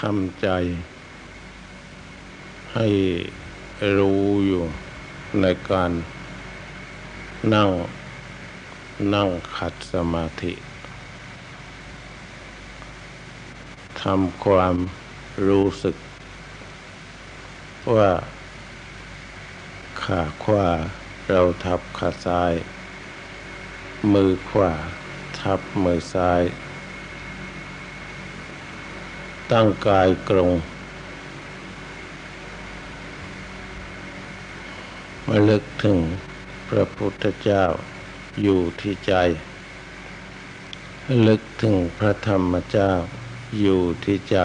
ทำใจ ให้รู้อยู่ในการนั่งนั่งขัดสมาธิทำความรู้สึก ว่าขาขวาเราทับขาซ้าย มือขวาทับมือซ้าย ตั้งกายกรง มาลึกถึงพระพุทธเจ้าอยู่ที่ใจ ลึกถึงพระธรรมเจ้าอยู่ที่ใจ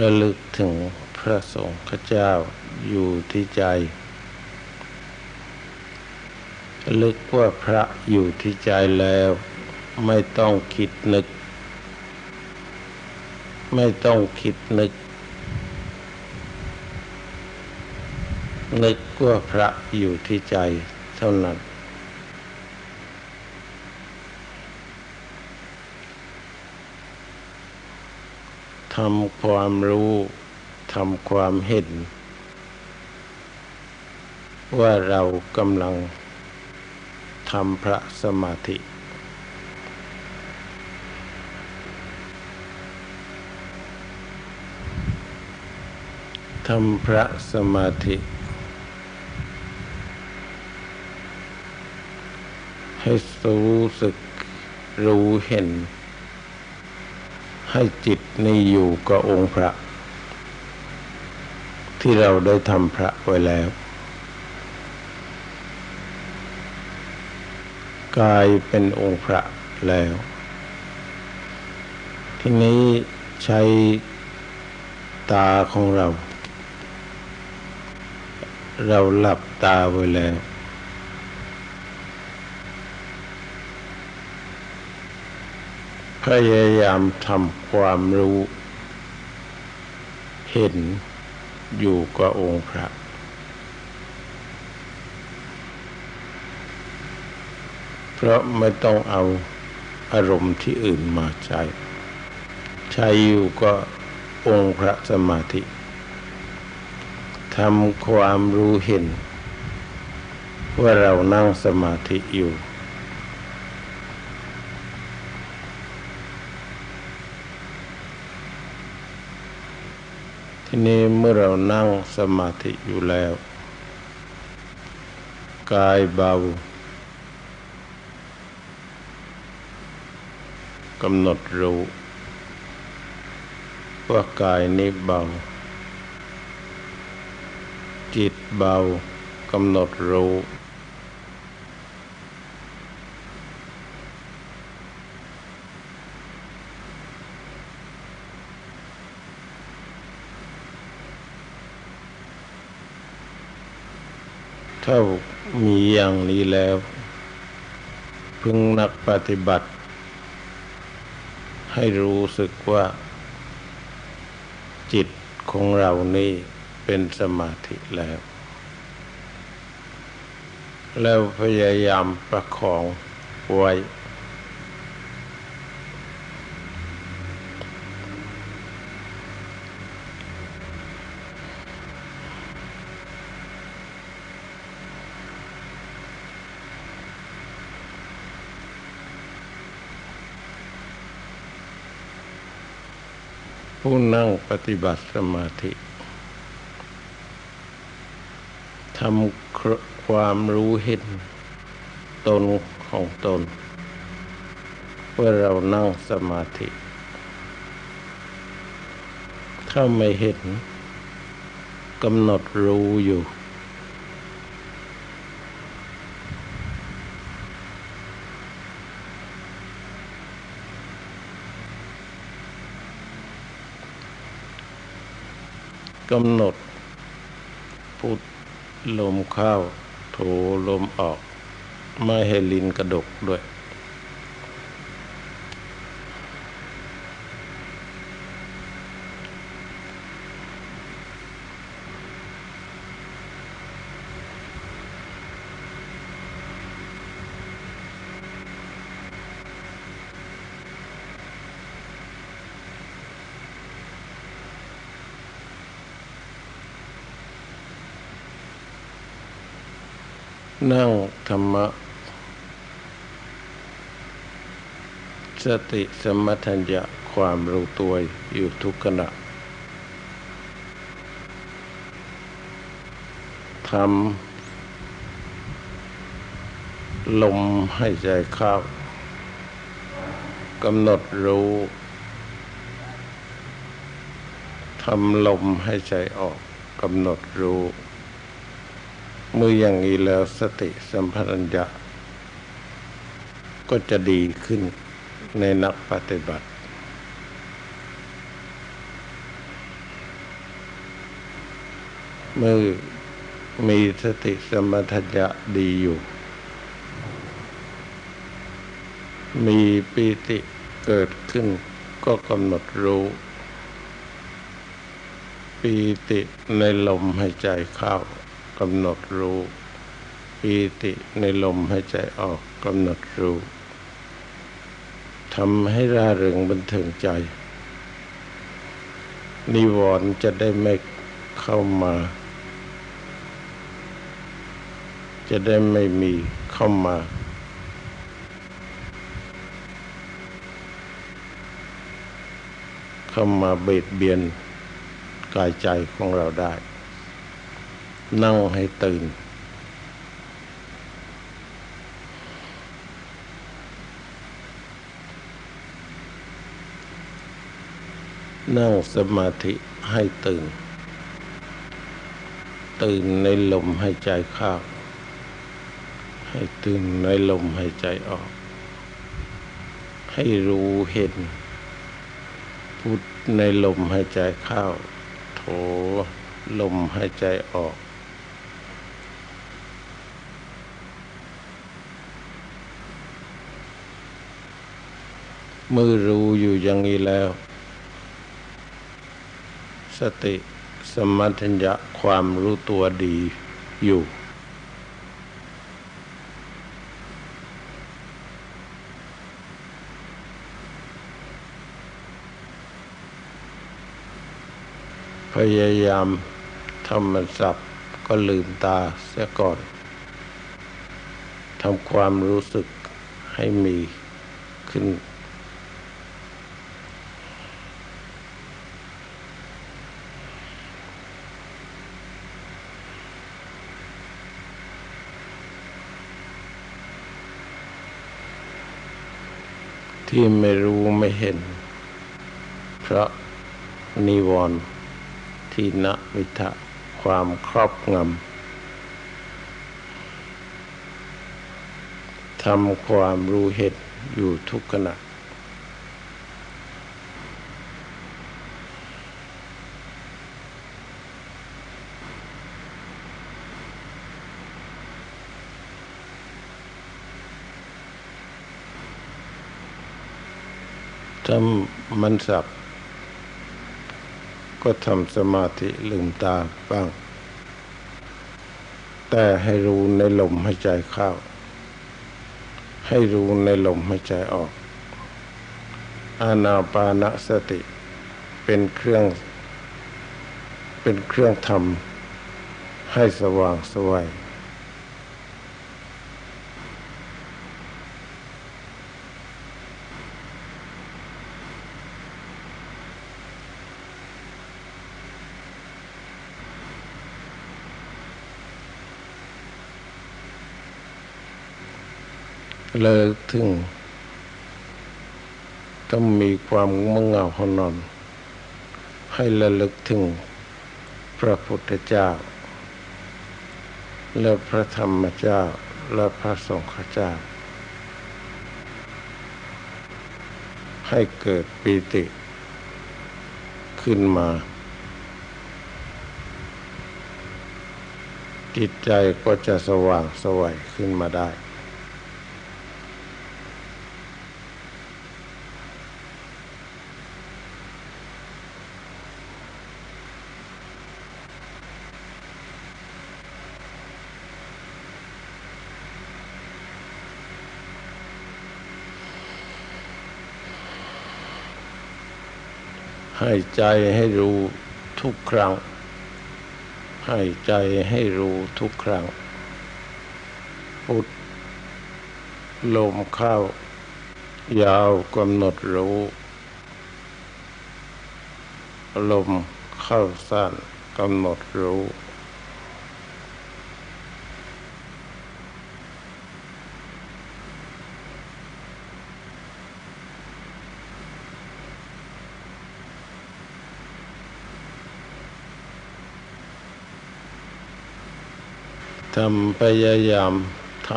ระลึกถึงพระสงฆ์เจ้าอยู่ที่ใจ ลึกว่าพระอยู่ที่ใจแล้ว ไม่ต้องคิดนึก ไม่ต้องคิดนึก นึกว่าพระอยู่ที่ใจเท่านั้น ทำความรู้ ทำความเห็น ว่าเรากำลังทำพระสมาธิ ทำพระสมาธิ ให้รู้สึกรู้เห็น ให้จิตนี่อยู่กับองค์พระ ที่เราได้ทำพระไว้แล้ว กายเป็นองค์พระแล้ว ทีนี้ใช้ตาของเรา เราหลับตาไว้แล้วพยายามทำความรู้ เห็นอยู่กับองค์พระ เพราะไม่ต้องเอาอารมณ์ที่อื่นมาใช้ ใช้อยู่ก็องค์พระสมาธิ ทำความรู้เห็น ว่าเรานั่งสมาธิอยู่ ทีนี้เมื่อเรานั่งสมาธิอยู่แล้ว กายเบากำหนดรู้ ว่ากายนี้เบา จิตเบากำหนดรู้ถ้ามีอย่างนี้แล้ว พึงนักปฏิบัติ ให้รู้สึกว่า จิตของเรานี่ เป็นสมาธิแล้ว แล้วพยายามประคองไว้ ผู้นั่งปฏิบัติสมาธิ ทำความรู้เห็นตนของตนเพื่อเรานั่งสมาธิ ถ้าไม่เห็นกำหนดรู้อยู่ กำหนดพุท ลมเข้า ถูลมออก ไม่ให้ลิ้นกระดกด้วย นั่งธรรมะ สติสมัทัญญะความรู้ตัวอยู่ทุกขณะทำลมให้ใจเข้ากำหนดรู้ทำลมให้ใจออกกำหนดรู้ เมืออย่างนี้แล้วสติสัมพัญญะ ก็จะดีขึ้นในนักปฏิบัติ เมื่อมีสติสมัญญะดีอยู่ มีปีติเกิดขึ้นก็กำหนดรู้ปีติในลมหายใจเข้า กำหนดรู้ปีติในลมหายใจออกกำหนดรู้ทำให้ร่าเริงบันเทิงใจ นิวรณ์จะได้ไม่เข้ามา จะได้ไม่มีเข้ามา เข้ามาเบียดเบียนกายใจของเราได้ นั่งให้ตื่น นั่งสมาธิให้ตื่น ตื่นในลมหายใจเข้าให้ตื่นในลมหายใจออก ให้รู้เห็น พุทในลมหายใจเข้า โถลมหายใจออก มือรู้อยู่อย่างนี้แล้ว สติสมัชัญญะความรู้ตัวดีอยู่ พยายามทำมันสับก็ลืมตาเสียก่อนทำความรู้สึกให้มีขึ้น ที่ไม่รู้ไม่เห็น เพราะนิวรณ์ที่นวิทะความครอบงำทำความรู้เห็นอยู่ทุกขณะ ถ้ามันสับ ก็ทำสมาธิลืมตาบ้าง แต่ให้รู้ในลมหายใจเข้า ให้รู้ในลมหายใจออก อานาปานสติ เป็นเครื่อง เป็นเครื่องทำให้สว่างสวย เลิกถึง ต้องมีความมังเงาหอนอน ให้ระลึกถึงพระพุทธเจ้า และพระธรรมเจ้า และพระสงฆ์เจ้า ให้เกิดปีติขึ้นมา จิตใจก็จะสว่างสวัยขึ้นมาได้ ให้ใจให้รู้ทุกครั้ง ให้ใจให้รู้ทุกครั้ง พุทธลมเข้ายาวกำหนดรู้ ลมเข้าสั้นกำหนดรู้ ทำพยายามท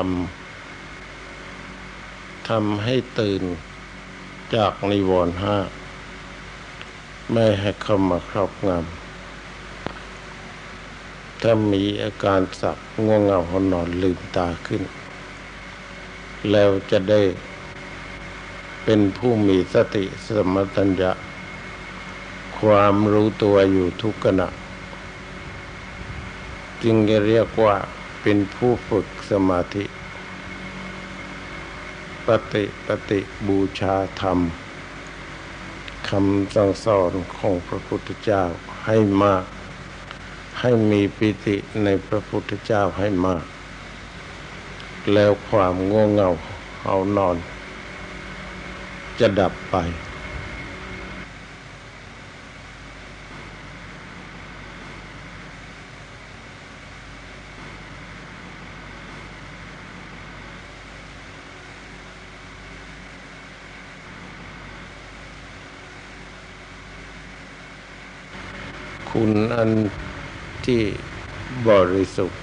ำทำให้ตื่นจากนิวรณ์ห้า ไม่ให้เข้ามาครอบงำถ้ามีอาการสับง่วงเหงาหอนอนลืมตาขึ้น แล้วจะได้เป็นผู้มีสติสมัตัญญะ ความรู้ตัวอยู่ทุกขณะ จึงจะเรียกว่า เป็นผู้ฝึกสมาธิ ปฏิปฏิบูชาธรรมคำสั่งสอนของพระพุทธเจ้าให้มาก ให้มีปิติในพระพุทธเจ้าให้มาก แล้วความง่วงเหงาเอานอน จะดับไป คุณอันที่บริสุทธิ์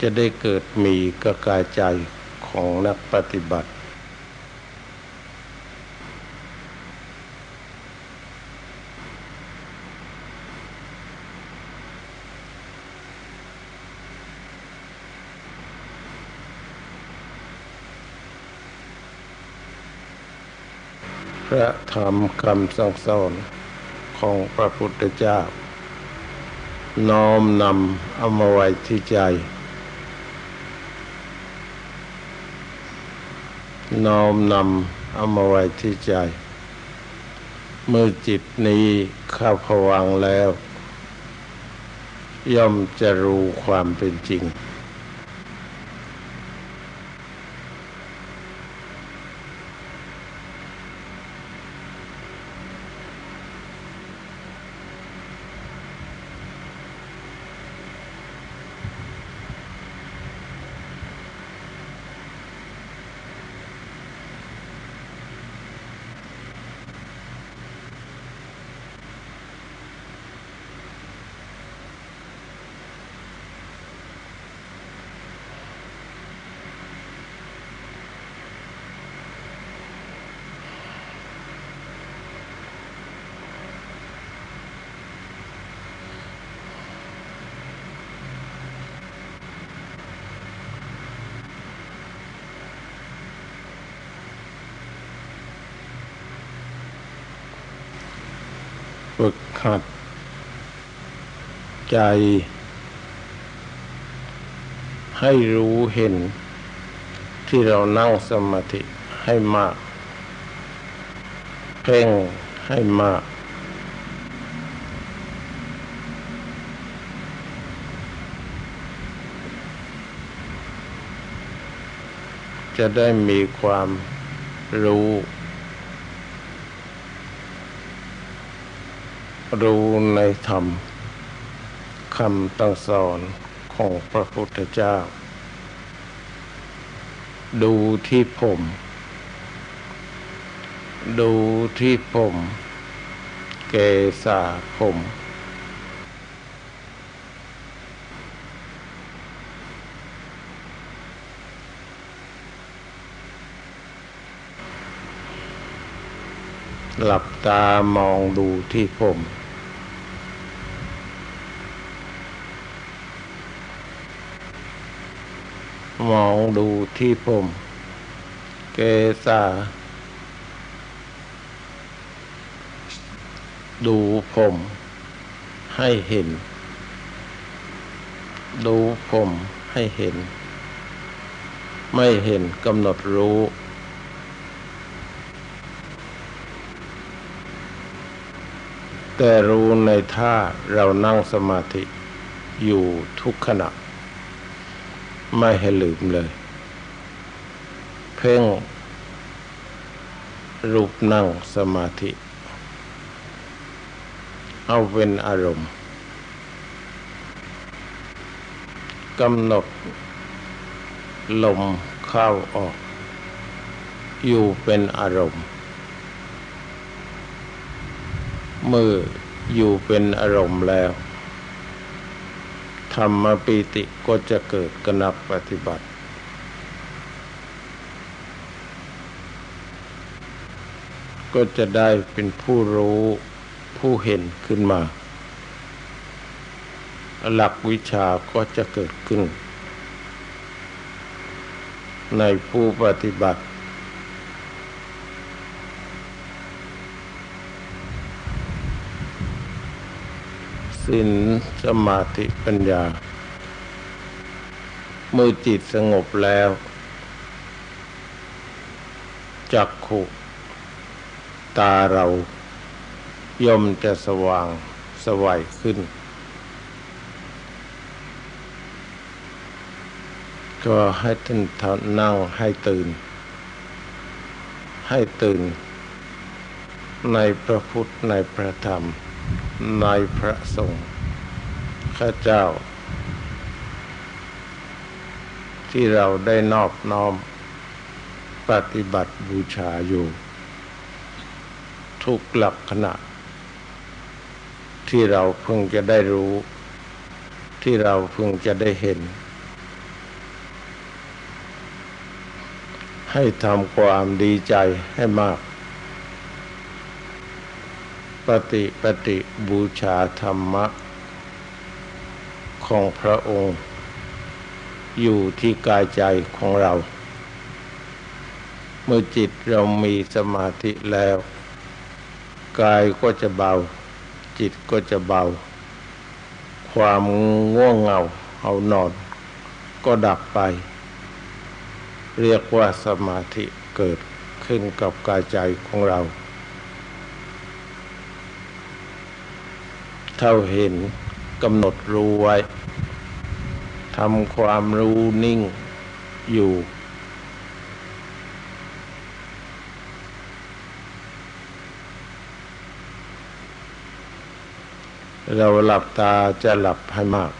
จะได้เกิดมีกระกายใจของนักปฏิบัติ ระธรรมคำสั่งสอนของพระพุทธเจ้า น้อมนำเอามาไว้ที่ใจ น้อมนำเอามาไว้ที่ใจ เมื่อจิตนี้เข้าผวังแล้ว ย่อมจะรู้ความเป็นจริง ขัด ใจ ให้รู้เห็น ที่เรานั่งสมาธิให้มาก เพ่งให้มาก จะได้มีความรู้ รู้ในธรรมคำตั้งสอนของพระพุทธเจ้า ดูที่ผม ดูที่ผม เกษาผม หลับตามองดูที่ผม มองดูที่ผม เกษาดูผม ให้เห็น ดูผมให้เห็น ไม่เห็นกำหนดรู้ แต่รู้ในท่าเรานั่งสมาธิอยู่ทุกขณะ ไม่ให้ลืมเลย เพ่ง รูปนั่งสมาธิ เอาเป็นอารมณ์กำหนด ลมเข้าออก อยู่เป็นอารมณ์ มืออยู่เป็นอารมณ์แล้ว ธรรมปีติก็จะเกิดกนับปฏิบัติ ก็จะได้เป็นผู้รู้ผู้เห็นขึ้นมา หลักวิชาก็จะเกิดขึ้น ในผู้ปฏิบัติ สินสมาธิปัญญา เมื่อจิตสงบแล้ว จักขุตาเราย่อมจะสว่างสวัยขึ้น ก็ให้ท่านนั่งให้ตื่น ให้ตื่น ในพระพุทธในพระธรรม ในพระสงฆ์ข้าเจ้า ที่เราได้นอบน้อมปฏิบัติบูชาอยู่ ทุกหลักขณะ ที่เราเพิ่งจะได้รู้ ที่เราเพิ่งจะได้เห็น ให้ทำความดีใจให้มาก ฏิปฏิบูชาธรรมะ ของพระองค์ อยู่ที่กายใจของเรา เมื่อจิตเรามีสมาธิแล้ว กายก็จะเบา จิตก็จะเบา ความง่วงเหงาเอานอน ก็ดับไป เรียกว่าสมาธิเกิดขึ้นกับกายใจของเรา เท่าเห็นกำหนดรู้ไว้ทำความรู้นิ่งอยู่ เราหลับตาจะหลับให้มาก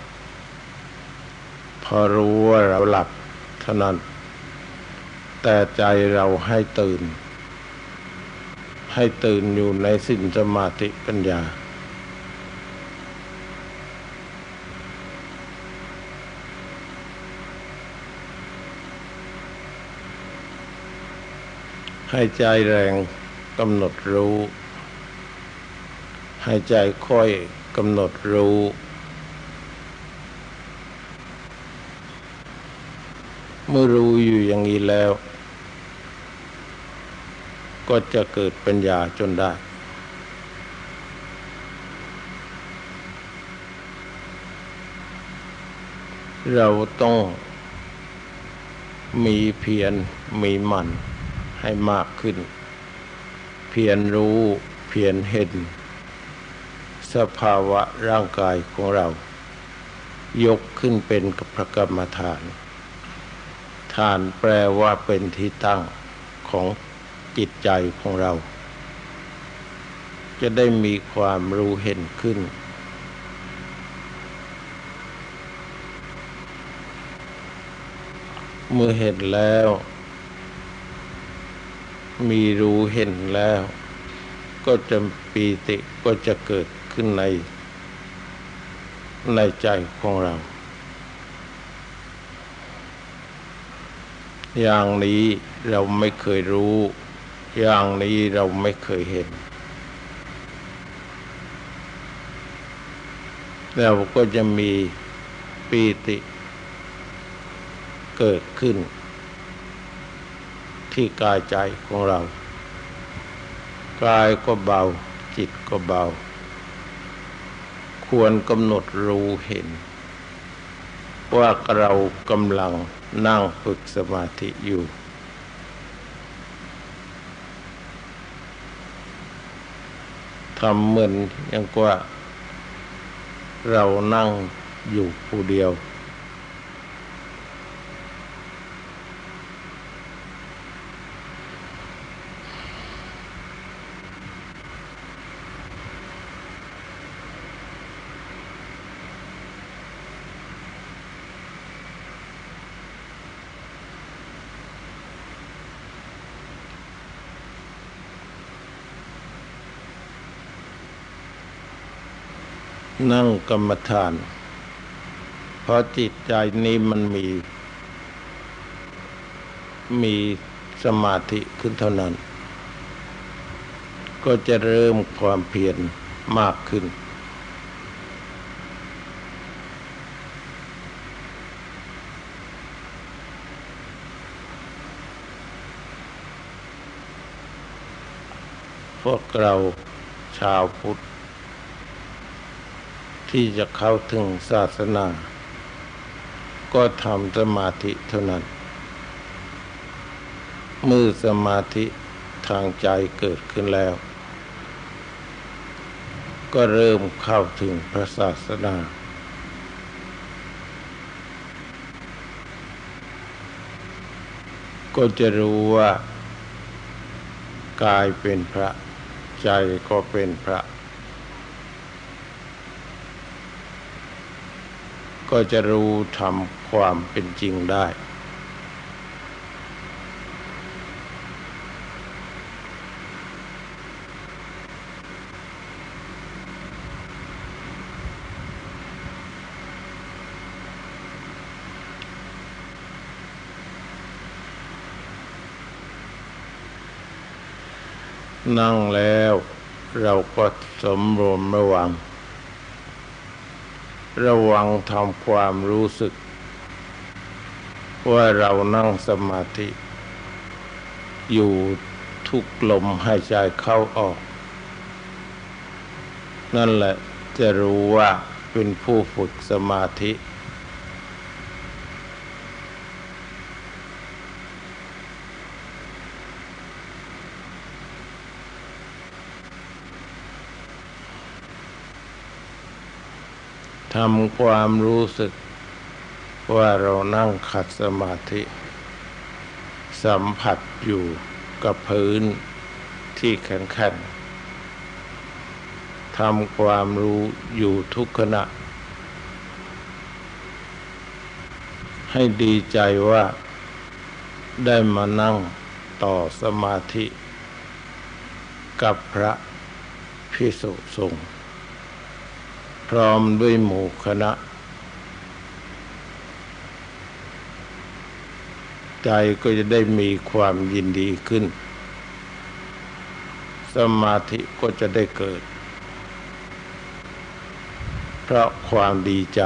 พอรู้ว่าเราหลับเท่านั้น แต่ใจเราให้ตื่น ให้ตื่นอยู่ในสิ่นสมาธิปัญญา ให้ใจแรงกำหนดรู้ ให้ใจค่อยกำหนดรู้ เมื่อรู้อยู่อย่างนี้แล้ว ก็จะเกิดปัญญาจนได้ เราต้องมีเพียรมีมัน ให้มากขึ้น เพียรรู้เพียรเห็น สภาวะร่างกายของเรา ยกขึ้นเป็นพระกรรมฐาน ฐานแปลว่าเป็นที่ตั้งของจิตใจของเรา จะได้มีความรู้เห็นขึ้นเมื่อเห็นแล้ว มีรู้เห็นแล้ว ก็จะปีติก็จะเกิดขึ้นใน ในใจของเรา อย่างนี้เราไม่เคยรู้ อย่างนี้เราไม่เคยเห็นเราก็จะมีปีติเกิดขึ้น ที่กายใจของเรา กายก็เบา จิตก็เบา ควรกำหนดรู้เห็น ว่าเรากำลังนั่งฝึกสมาธิอยู่ ทำเหมือนอย่างว่า เรานั่งอยู่ผู้เดียว นั่งกรรมฐาน เพราะจิตใจนี้มันมี มีสมาธิขึ้นเท่านั้น ก็จะเริ่มความเพียรมากขึ้น พวกเราชาวพุทธ ที่จะเข้าถึงศาสนา ก็ทำสมาธิเท่านั้น มือสมาธิทางใจเกิดขึ้นแล้ว ก็เริ่มเข้าถึงพระศาสนา ก็จะรู้ว่ากายเป็นพระใจก็เป็นพระ ก็จะรู้ทำความเป็นจริงได้ นั่งแล้วเราก็สมรวมระวัง ระวังทำความรู้สึก ว่าเรานั่งสมาธิ อยู่ทุกลมหายใจเข้าออก นั่นแหละจะรู้ว่าเป็นผู้ฝึกสมาธิำความรู้สึกว่าเรานั่งขัดสมาธิ สัมผัสอยู่กับพื้นที่แข็งๆทำความรู้อยู่ทุกขณะ ให้ดีใจว่าได้มานั่งต่อสมาธิ กับพระพิสุสงฆ์ ร้อมด้วยหมู่คณะ ใจก็จะได้มีความยินดีขึ้น สมาธิก็จะได้เกิด เพราะความดีใจ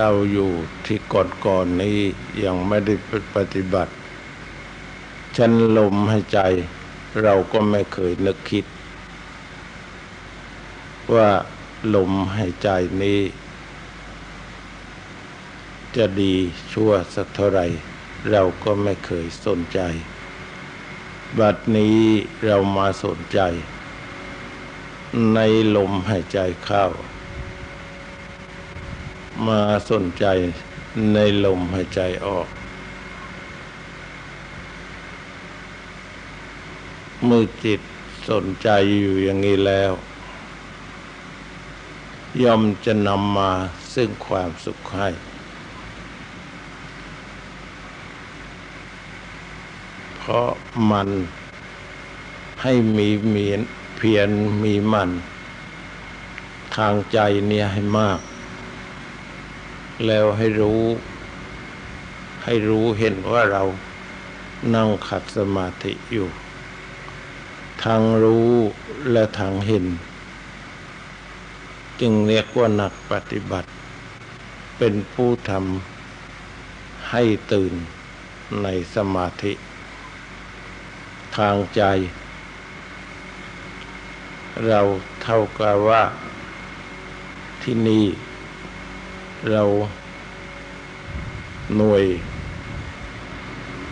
เราอยู่ที่ก่อนก่อนนี้ยังไม่ได้ปฏิบัติฉันลมให้ใจ เราก็ไม่เคยนึกคิด ว่าลมหายใจนี้ จะดีชั่วสักเท่าไรเราก็ไม่เคยสนใจ บัดนี้เรามาสนใจ ในลมหายใจเข้า มาสนใจในลมหายใจออก เมื่อจิตสนใจอยู่อย่างนี้แล้ว ย่อมจะนำมาซึ่งความสุขให้ เพราะมันให้มีมีเพียรมีมัน ทางใจเนี่ยให้มาก แล้วให้รู้ ให้รู้เห็นว่าเรานั่งขัดสมาธิอยู่ ทางรู้และทางเห็น จึงเรียกว่านักปฏิบัติ เป็นผู้ทำให้ตื่นในสมาธิ ทางใจ เราเท่ากับว่าที่นี่ เราหน่วย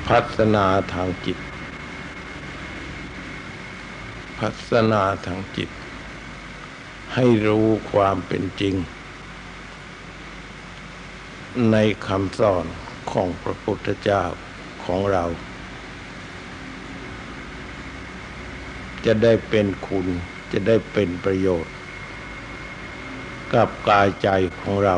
พัฒนาทางจิต พัฒนาทางจิต ให้รู้ความเป็นจริง ในคำสอนของพระพุทธเจ้าของเรา จะได้เป็นคุณจะได้เป็นประโยชน์ กับกายใจของเรา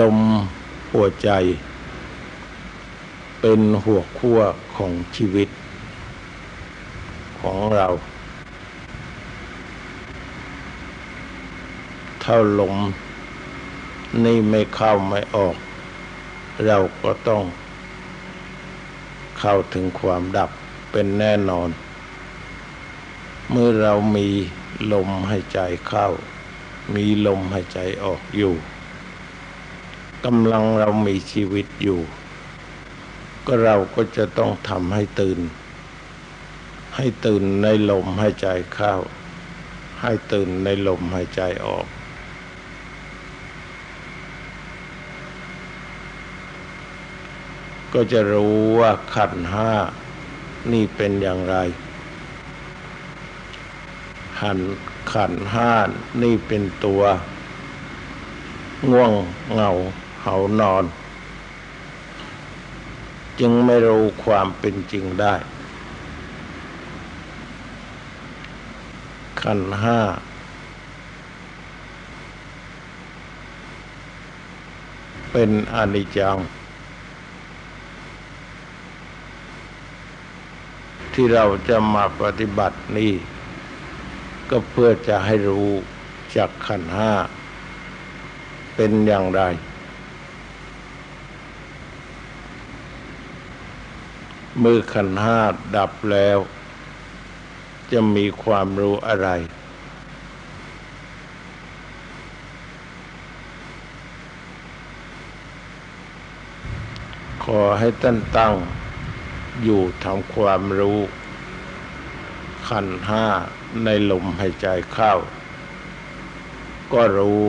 ลมหัวใจ เป็นหัวขั้วของชีวิต ของเรา ถ้าลมนี่ไม่เข้าไม่ออก เราก็ต้อง เข้าถึงความดับเป็นแน่นอน เมื่อเรามีลมหายใจเข้า มีลมหายใจออกอยู่ กำลังเรามีชีวิตอยู่ ก็เราก็จะต้องทำให้ตื่น ให้ตื่นในลมหายใจเข้า ให้ตื่นในลมหายใจออก ก็จะรู้ว่าขันห้านี่เป็นอย่างไรหันขันห้านี่เป็นตัว ง่วงเหงา เหานอน จึงไม่รู้ความเป็นจริงได้ ขันห้า เป็นอนิจจัง ที่เราจะมาปฏิบัตินี้ ก็เพื่อจะให้รู้จากขันห้าเป็นอย่างไร เมื่อขันห้าดับแล้ว จะมีความรู้อะไร ขอให้ท่านตั้ง อยู่ทำความรู้ ขันห้าในลมหายใจเข้า ก็รู้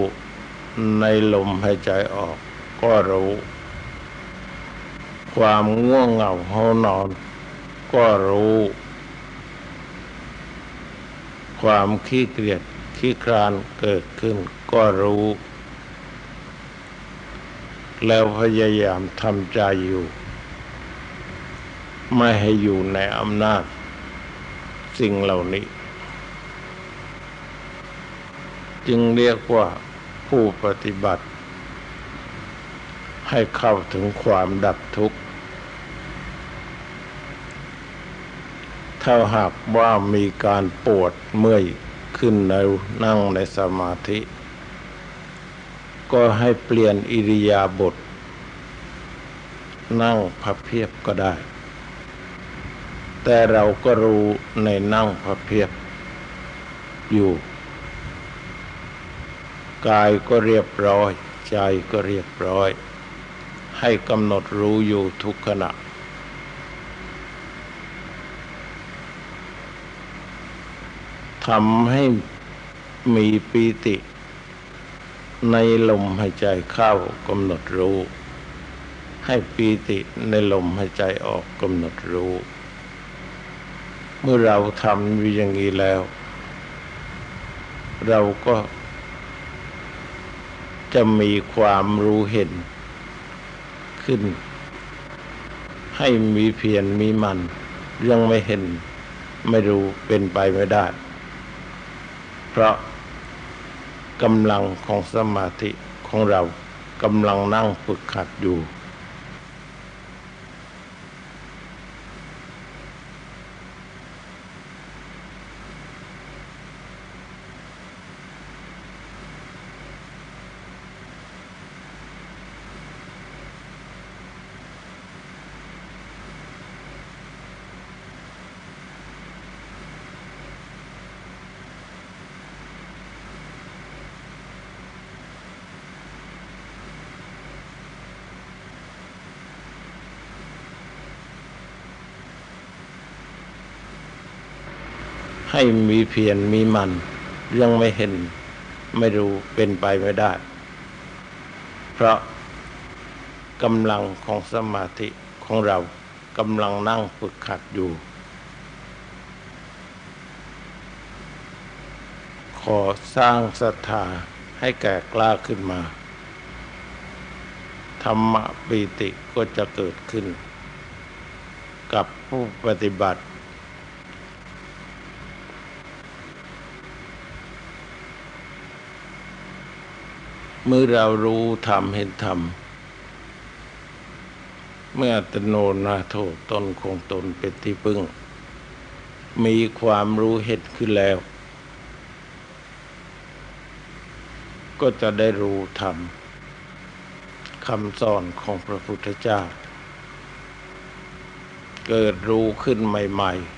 ในลมหายใจออก ก็รู้ ความง่วงเหงาหานอน ก็รู้ ความขี้เกียจขี้ครานเกิดขึ้นก็รู้ แล้วพยายามทำใจอยู่ ไม่ให้อยู่ในอำนาจ สิ่งเหล่านี้ จึงเรียกว่าผู้ปฏิบัติให้เข้าถึงความดับทุกข์ ถ้าหากว่ามีการปวดเมื่อยขึ้นในนั่งในสมาธิ ก็ให้เปลี่ยนอิริยาบถนั่งพับเพียบก็ได้ แต่เราก็รู้ในนั่งพับเพียบอยู่ กายก็เรียบร้อย ใจก็เรียบร้อย ให้กำหนดรู้อยู่ทุกขณะ ทำให้มีปีติ ในลมหายใจเข้ากำหนดรู้ ให้ปีติในลมหายใจออกกำหนดรู้ เมื่อเราทำอยู่อย่างนี้แล้ว เราก็จะมีความรู้เห็นขึ้น ให้มีเพียรมีมัน ยังไม่เห็นไม่รู้เป็นไปไม่ได้ เพราะกำลังของสมาธิของเรากำลังนั่งฝึกขัดอยู่ ให้มีเพียรมีมันยังไม่เห็นไม่รู้เป็นไปไม่ได้ เพราะกำลังของสมาธิของเรากำลังนั่งฝึกขัดอยู่ ขอสร้างศรัทธาให้แก่กล้าขึ้นมา ธรรมปีติก็จะเกิดขึ้น กับผู้ปฏิบัติ เมื่อเรารู้ธรรมเห็นธรรมเมื่อตโนนาโทตนคงตนเป็นที่พึ่ง มีความรู้เห็นขึ้นแล้ว ก็จะได้รู้ธรรมคำสอนของพระพุทธเจ้า เกิดรู้ขึ้นใหม่ ๆ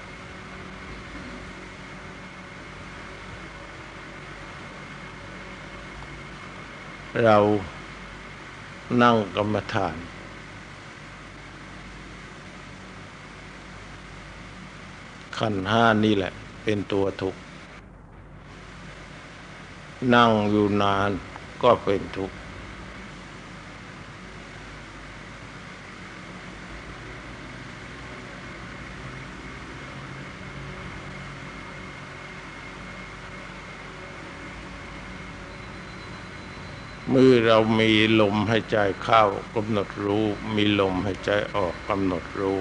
เรานั่งกรรมฐาน ขันห้านี่แหละ เป็นตัวทุกข์ นั่งอยู่นานก็เป็นทุกข์ มือเรามีลมหายใจเข้ากำหนดรู้ มีลมหายใจออกกำหนดรู้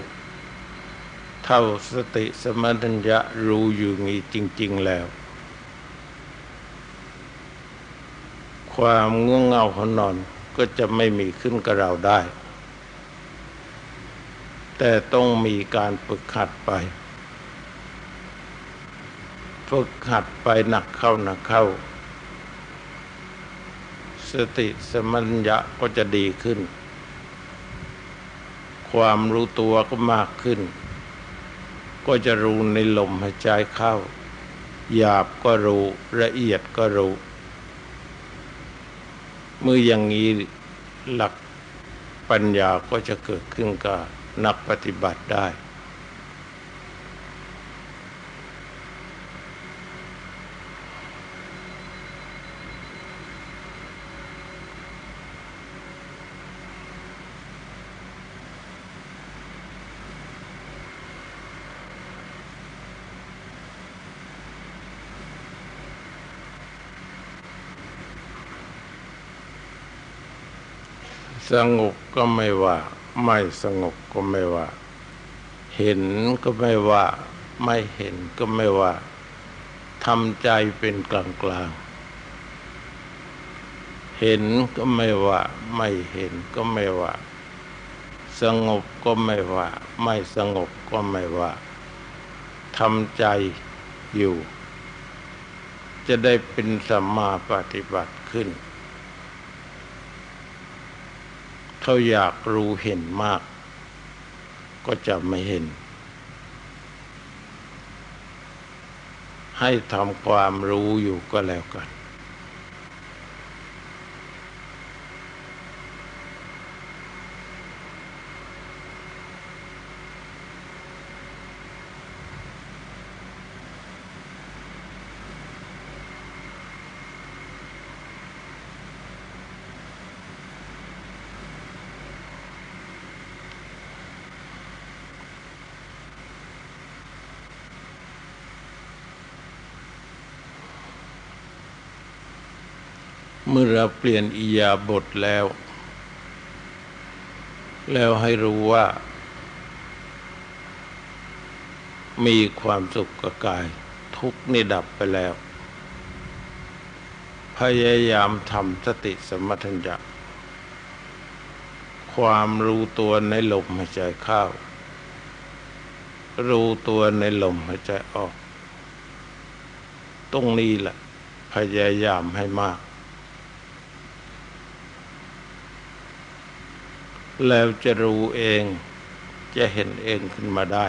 เท่าสติสมัญญะรู้อยู่งี้จริง ๆแล้ว ความง่วงเหงาหอนอนก็จะไม่มีขึ้นกับเราได้ แต่ต้องมีการฝึกหัดไป ฝึกหัดไปหนักเข้าหนักเข้า สติสมัญญะก็จะดีขึ้น ความรู้ตัวก็มากขึ้น ก็จะรู้ในลมหายใจเข้า หยาบก็รู้ละเอียดก็รู้เมื่ออย่างนี้หลักปัญญาก็จะเกิดขึ้นกับนักปฏิบัติได้ สงบก็ไม่ว่า ไม่สงบก็ไม่ว่า เห็นก็ไม่ว่า ไม่เห็นก็ไม่ว่าทำใจเป็นกลางกลางเห็นก็ไม่ว่า ไม่เห็นก็ไม่ว่า สงบก็ไม่ว่า ไม่สงบก็ไม่ว่าทำใจอยู่ จะได้เป็นสัมมาปฏิบัติขึ้น เขาอยากรู้เห็นมาก ก็จะไม่เห็น ให้ทำความรู้อยู่ก็แล้วกัน เราเปลี่ยนอิยาบทแล้ว แล้วให้รู้ว่า มีความสุขกับกาย ทุกนี่ดับไปแล้ว พยายามทำสติสมทัญญะความรู้ตัวในลมหายใจเข้า รู้ตัวในลมหายใจออก ตรงนี้แหละ พยายามให้มาก แล้วจะรู้เองจะเห็นเองขึ้นมาได้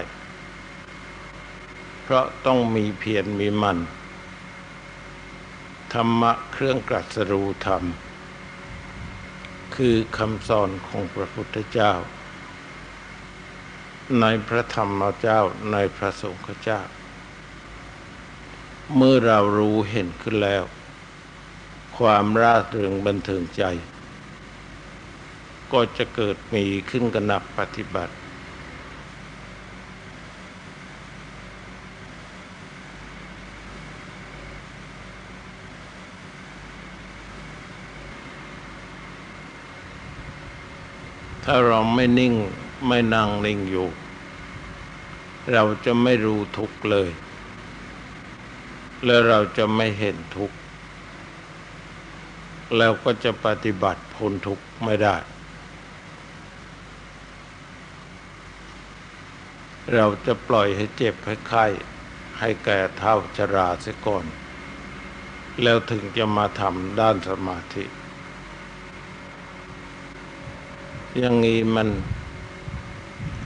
เพราะต้องมีเพียรมีมัน ธรรมะเครื่องกรัสรู้ธรรม คือคำสอนของพระพุทธเจ้า ในพระธรรมเจ้าในพระสงฆ์เจ้า เมื่อเรารู้เห็นขึ้นแล้ว ความร่าเริงบันเทิงใจ ก็จะเกิดมีขึ้นกับนักปฏิบัติ ถ้าเราไม่นิ่งไม่นั่งนิ่งอยู่ เราจะไม่รู้ทุกข์เลย และเราจะไม่เห็นทุกข์แล้วก็จะปฏิบัติพ้นทุกข์ไม่ได้ เราจะปล่อยให้เจ็บให้ไข้ให้แก่เท่าชราเสียก่อน แล้วถึงจะมาทำด้านสมาธิ อย่างนี้มัน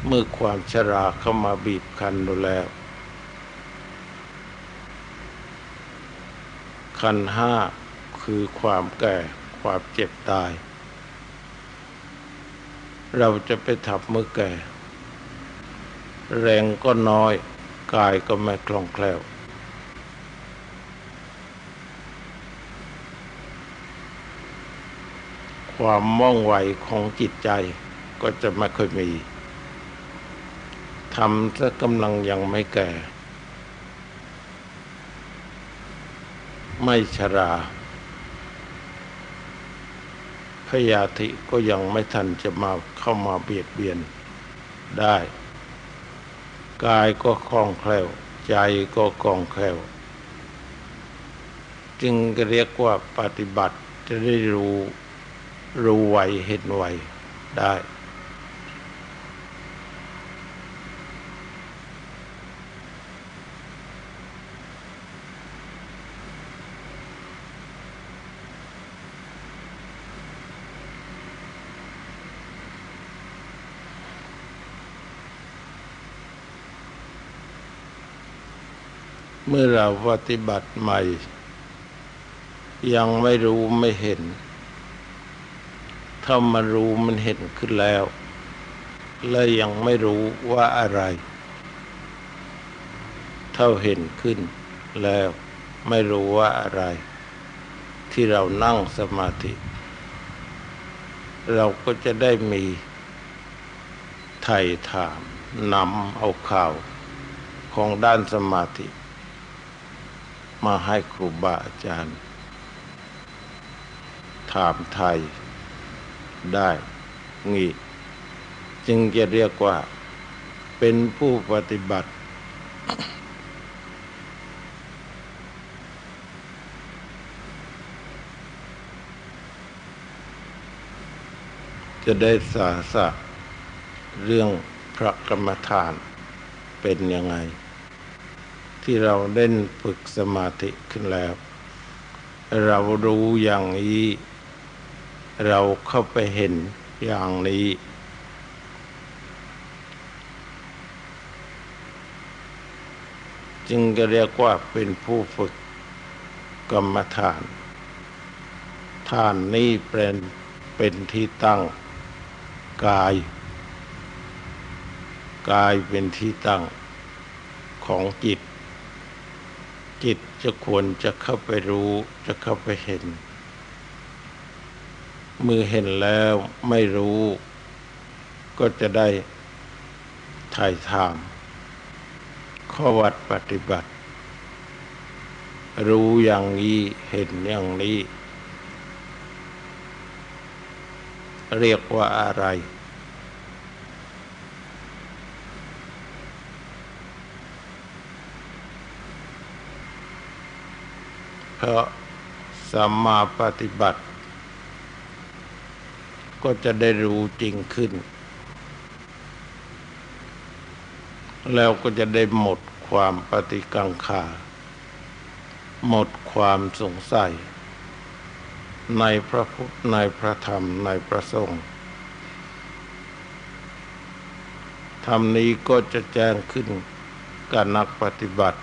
เมื่อความชราเข้ามาบีบคั้นดูแล้วขันห้าคือความแก่ความเจ็บตาย เราจะไปทับเมื่อแก่ แรงก็น้อย กายก็ไม่คล่องแคล่ว ความว่องไวของจิตใจก็จะไม่ค่อยมีทำซะกำลังยังไม่แก่ ไม่ชรา พยาธิก็ยังไม่ทันจะมาเข้ามาเบียดเบียนได้ กายก็คล่องแคล่ว ใจก็คล่องแคล่ว จึงเรียกว่าปฏิบัติจะได้รู้รู้ไวเห็นไวได้ มื่อเราปฏิบัติใหม่ ยังไม่รู้ไม่เห็น ถ้ามารู้มันเห็นขึ้นแล้ว และยังไม่รู้ว่าอะไร เท่าเห็นขึ้นแล้วไม่รู้ว่าอะไร ที่เรานั่งสมาธิ เราก็จะได้มีไถ่ถามนำเอาข่าวของด้านสมาธิ มาให้ครูบาอาจารย์ ถามไทยได้งี้จึงจะเรียกว่าเป็นผู้ปฏิบัติ จะได้สาสะเรื่องพระกรรมฐานเป็นยังไง ที่เราเล่นฝึกสมาธิขึ้นแล้ว เรารู้อย่างนี้ เราเข้าไปเห็นอย่างนี้ จึงจะเรียกว่าเป็นผู้ฝึกกรรมฐาน ฐานนี้เป็นเป็นที่ตั้งกาย กายเป็นที่ตั้งของจิต จิตจะควรจะเข้าไปรู้จะเข้าไปเห็น มือเห็นแล้วไม่รู้ ก็จะได้ถ่ายถามข้อวัดปฏิบัติ รู้อย่างนี้เห็นอย่างนี้ เรียกว่าอะไร เพาะสัมมาปฏิบัติ ก็จะได้รู้จริงขึ้น แล้วก็จะได้หมดความปฏิกังขาหมดความสงสัย ในพระพุทธในพระธรรมในพระสงฆ์ธรรมนี้ก็จะแจ้งขึ้นกับนักปฏิบัติ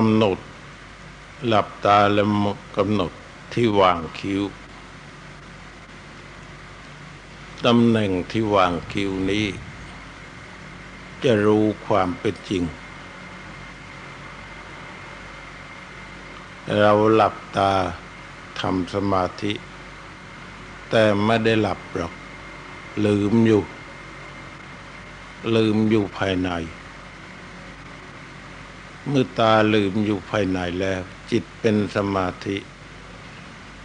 กำหนด หลับตาแล้วกำหนดที่วางคิ้วตำแหน่งที่วางคิ้วนี้ จะรู้ความเป็นจริง เราหลับตาทำสมาธิ แต่ไม่ได้หลับหรอกลืมอยู่ ลืมอยู่ภายใน เมื่อตาลืมอยู่ภายในแล้ว จิตเป็นสมาธิ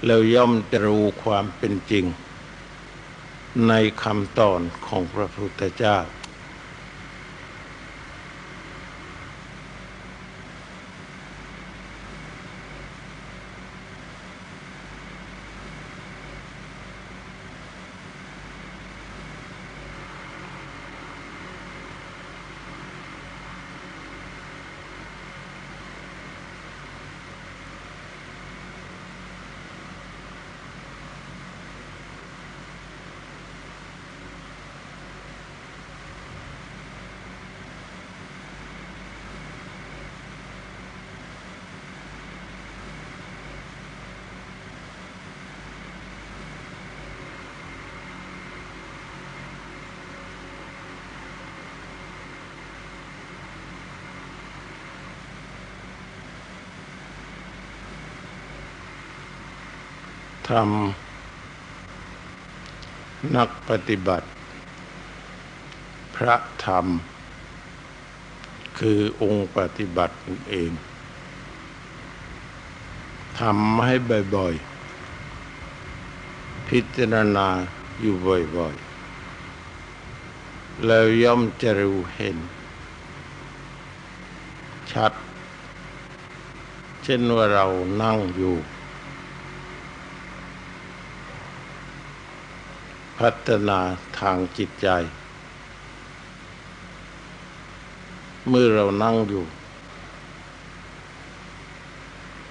แล้วย่อมจะรู้ความเป็นจริง ในคำตอนของพระพุทธเจ้า ทำนักปฏิบัติ พระธรรม คือองค์ปฏิบัติเองทำให้บ่อยๆ พิจารณาอยู่บ่อยๆ แล้วย่อมจะรู้เห็น ชัด เช่นว่าเรานั่งอยู่ พัฒนาทางจิตใจ เมื่อเรานั่งอยู่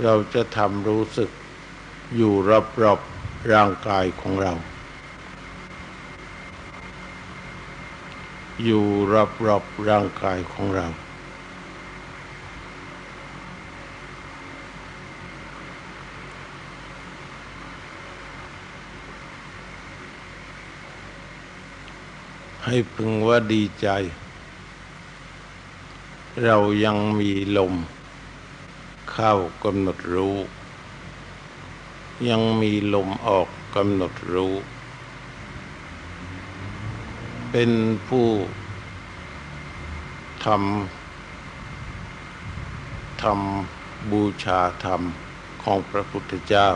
เราจะทำรู้สึกอยู่รอบๆร่างกายของเรา อยู่รอบๆร่างกายของเรา ให้พึงว่าดีใจ เรายังมีลม เข้ากำหนดรู้ ยังมีลมออกกำหนดรู้ เป็นผู้ทำทำบูชาธรรมของพระพุทธเจ้า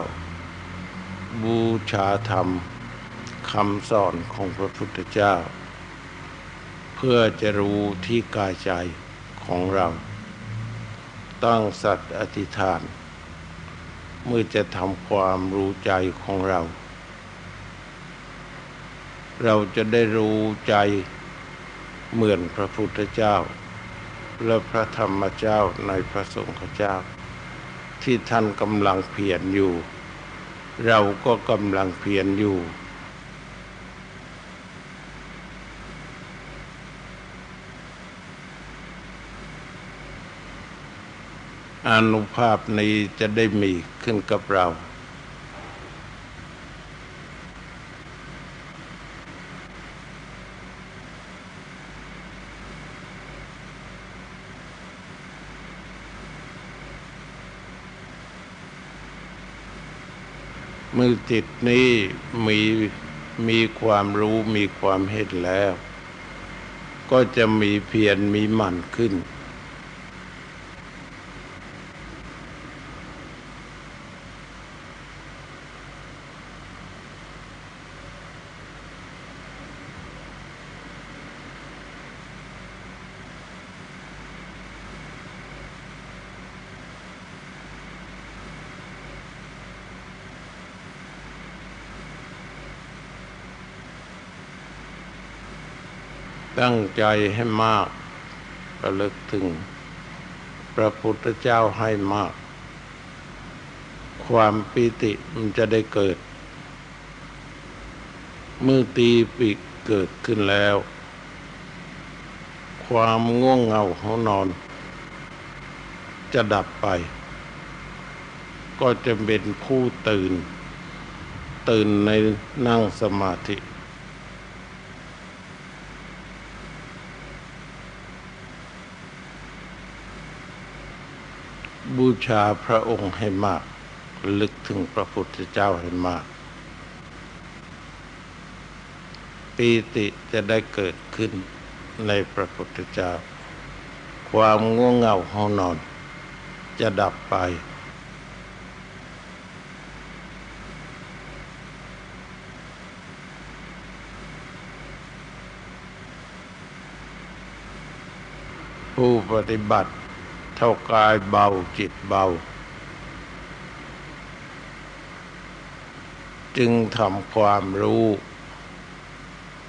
บูชาธรรมคำสอนของพระพุทธเจ้า เพื่อจะรู้ที่กายใจของเรา ตั้งสัตว์อธิษฐาน เมื่อจะทำความรู้ใจของเรา เราจะได้รู้ใจเหมือนพระพุทธเจ้า และพระธรรมเจ้าในพระสงฆ์เจ้า ที่ท่านกำลังเพียรอยู่ เราก็กำลังเพียรอยู่ อนุภาพนี้จะได้มีขึ้นกับเรามือจิตนี้มีมีความรู้มีความเห็นแล้ว ก็จะมีเพียรมีหมั่นขึ้น ตั้งใจให้มากระลึกถึง พระพุทธเจ้าให้มาก ความปิติมันจะได้เกิด เมื่อตีปิเกิดขึ้นแล้ว ความง่วงเหงาเขานอน จะดับไป ก็จะเป็นผู้ตื่น ตื่นในนั่งสมาธิ บูชาพระองค์ให้มาก ลึกถึงพระพุทธเจ้าให้มาก ปีติจะได้เกิดขึ้นในพระพุทธเจ้า ความง่วงเหงาห้องนอน จะดับไปผู้ปฏิบัติ เท่ากายเบาจิตเบา จึงทำความรู้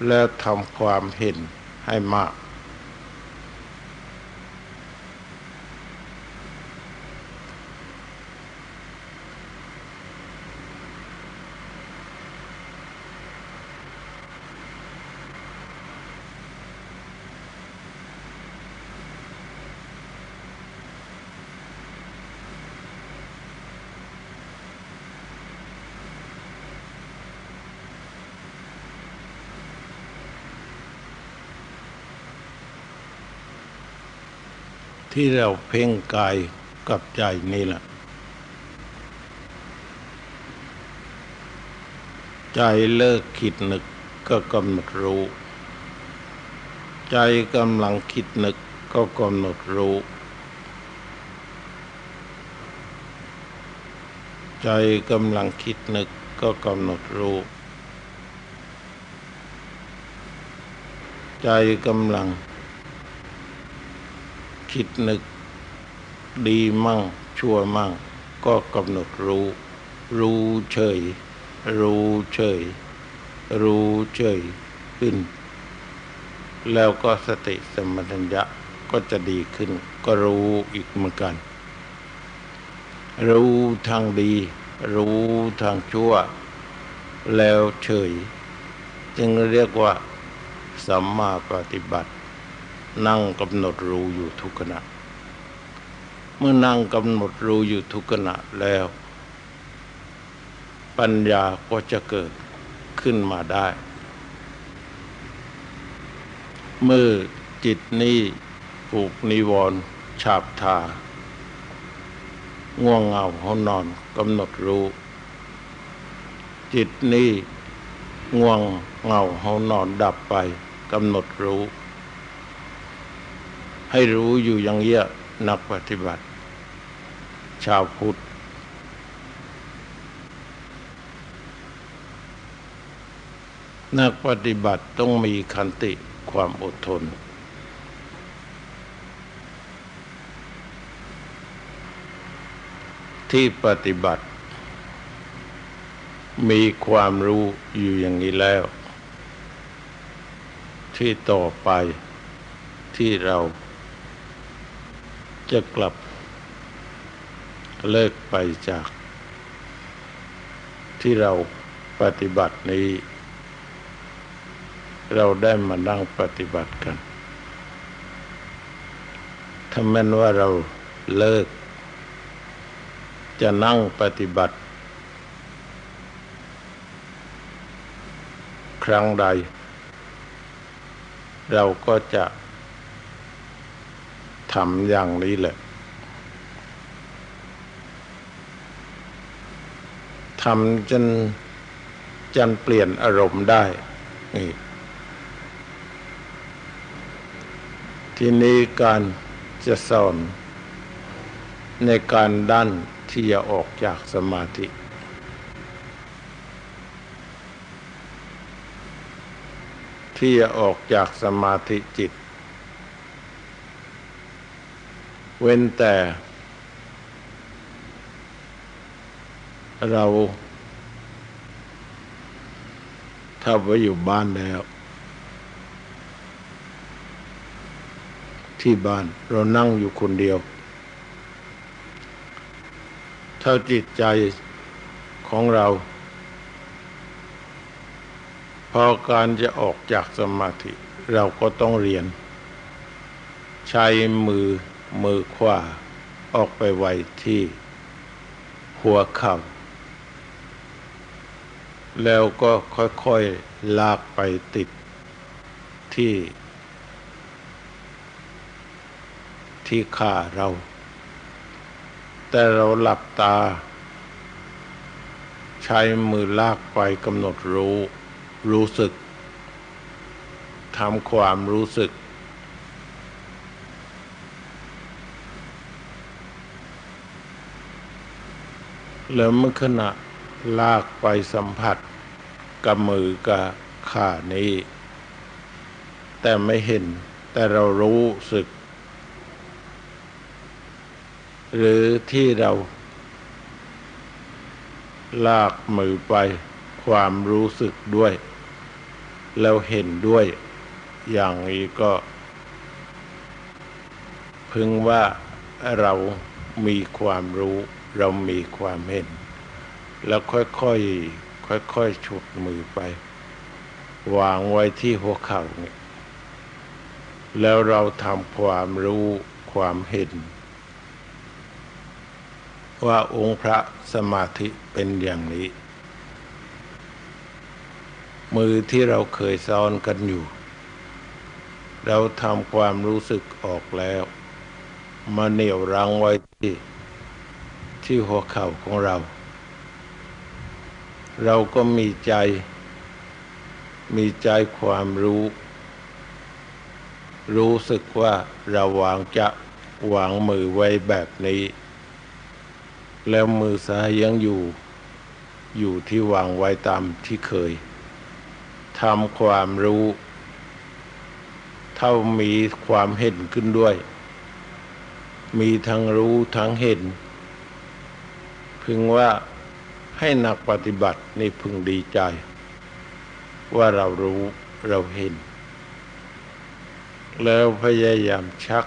และทำความเห็นให้มาก ที่เราเพ่งกายกับใจนี่แหละ ใจเลิกคิดนึกก็กำหนดรู้ ใจกำลังคิดนึกก็กำหนดรู้ ใจกำลังคิดนึกก็กำหนดรู้ ใจกำลัง คิดนึก ดีมั่ง ชั่วมั่ง ก็กำหนดรู้ รู้เฉย รู้เฉย รู้เฉยขึ้น แล้วก็สติสมัญญะก็จะดีขึ้น ก็รู้อีกเหมือนกัน รู้ทางดี รู้ทางชั่ว แล้วเฉย จึงเรียกว่าสัมมาปฏิบัติ นั่งกำหนดรู้อยู่ทุกขณะ เมื่อนั่งกำหนดรู้อยู่ทุกขณะแล้ว ปัญญาก็จะเกิดขึ้นมาได้ เมื่อจิตนี้ผูกนิวรณ์ฉาบทา ง่วงเหงาเขานอนกำหนดรู้ จิตนี้ง่วงเหงาเขานอนดับไปกำหนดรู้ ให้รู้อยู่อย่างเยี่ยนักปฏิบัติ ชาวพุทธ นักปฏิบัติต้องมีคันติความอดทน ที่ปฏิบัติ มีความรู้อยู่อย่างนี้แล้ว ที่ต่อไปที่เรา จะกลับ เลิกไปจากที่เราปฏิบัตินี้ เราได้มานั่งปฏิบัติกันถ้าแม้นว่าเราเลิก จะนั่งปฏิบัติ ครั้งใด เราก็จะ ทำอย่างนี้แหละทำจนจนเปลี่ยนอารมณ์ได้ นี่ ทีนี้การจะสอนในการด้านที่จะออกจากสมาธิ ที่จะออกจากสมาธิจิต เว้นแต่ เราถ้าไปอยู่บ้านแล้ว ที่บ้านเรานั่งอยู่คนเดียว ถ้าจิตใจของเรา พอการจะออกจากสมาธิ เราก็ต้องเรียน ใช้มือ มือขวาออกไปไว้ที่ หัวเข่าแล้วก็ค่อยๆลากไปติดที่ ที่ขาเรา แต่เราหลับตา ใช้มือลากไปกำหนดรู้ รู้สึกทำความรู้สึก แล้วเมื่อขณะลากไปสัมผัส กับมือกับขานี้ แต่ไม่เห็น แต่เรารู้สึก หรือที่เรา ลากมือไปความรู้สึกด้วย แล้วเห็นด้วย อย่างนี้ก็พึงว่าเรามีความรู้ เรามีความเห็น แล้วค่อยๆค่อยๆฉุดมือไป วางไว้ที่หัวเข่านี่แล้วเราทำความรู้ความเห็น ว่าองค์พระสมาธิเป็นอย่างนี้ มือที่เราเคยซ้อนกันอยู่ เราทำความรู้สึกออกแล้ว มาเหนี่ยวรังไว้ที่ ที่หัวเข่าของเรา เราก็มีใจ มีใจความรู้ รู้สึกว่าเราวางจะวางมือไว้แบบนี้ แล้วมือซ้ายยังอยู่ อยู่ที่วางไว้ตามที่เคยทำความรู้ เท่ามีความเห็นขึ้นด้วย มีทั้งรู้ทั้งเห็น พึงว่าให้นักปฏิบัตินี่พึงดีใจ ว่าเรารู้เราเห็น แล้วพยายามชัก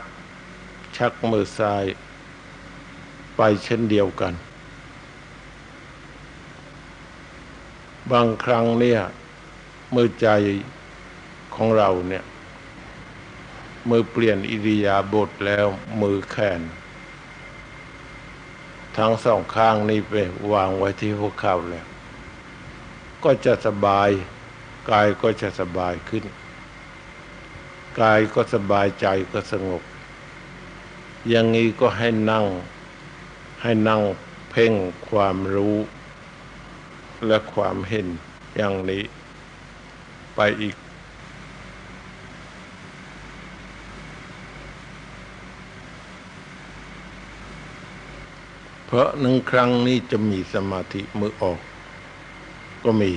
ชักมือซ้าย ไปเช่นเดียวกัน บางครั้งเนี่ยมือใจของเราเนี่ย มือเปลี่ยนอิริยาบถแล้วมือแขน ทั้งสองข้างนี้ไปวางไว้ที่หัวเข่าแล้ว ก็จะสบาย กายก็จะสบายขึ้น กายก็สบายใจก็สงบ อย่างนี้ก็ให้นั่ง ให้นั่งเพ่งความรู้ และความเห็นอย่างนี้ ไปอีก เพราะหนึ่งครั้งนี้จะมีสมาธิมือออก ก็มี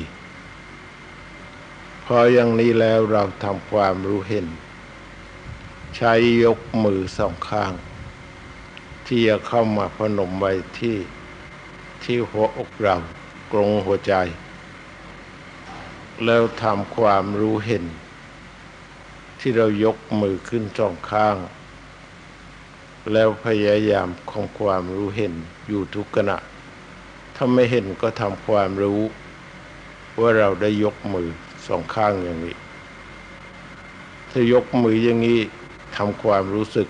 พออย่างนี้แล้วเราทำความรู้เห็น ใช้ยกมือสองข้าง ที่จะเข้ามาพนมไว้ที่ที่หัวอกเรากรงหัวใจ แล้วทำความรู้เห็น ที่เรายกมือขึ้นสองข้าง แล้วพยายามของความรู้เห็นอยู่ทุกขณะ ถ้าไม่เห็นก็ทำความรู้ ว่าเราได้ยกมือสองข้างอย่างนี้ ถ้ายกมืออย่างนี้ทำความรู้สึก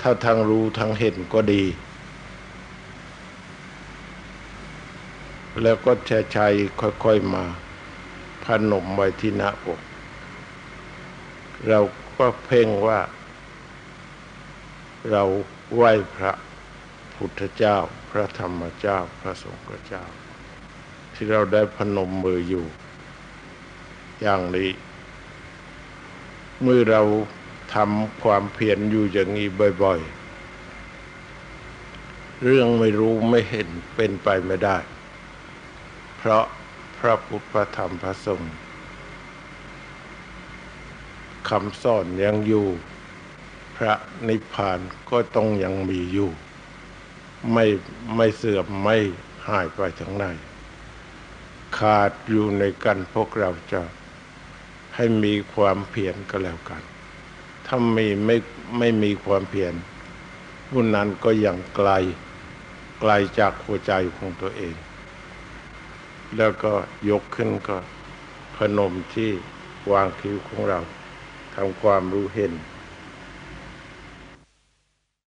ถ้าทั้งรู้ทั้งเห็นก็ดี แล้วก็แช่ชัยค่อยๆมาพนมไว้ที่หน้าอก เราก็เพ่งว่า เราไหว้พระพุทธเจ้า พระธรรมเจ้า พระสงฆ์เจ้า ที่เราได้พนมมืออยู่ อย่างนี้ เมื่อเราทำความเพียรอยู่อย่างนี้บ่อย ๆ เรื่องไม่รู้ไม่เห็นเป็นไปไม่ได้ เพราะพระพุทธพระธรรมพระสงฆ์คำสอนยังอยู่ ระนิพพานก็ต้องยังมีอยู่ ไม่ไม่เสื่อมไม่หายไปทั้งไหนขาดอยู่ในกันพวกเราจะให้มีความเพียรก็แล้วกัน ถ้ามีไม่ไม่มีความเพียรผู้นั้นก็ยังไกลไกลจากหัวใจของตัวเอง แล้วก็ยกขึ้นก็พนมที่วางคิ้วของเราทำความรู้เห็น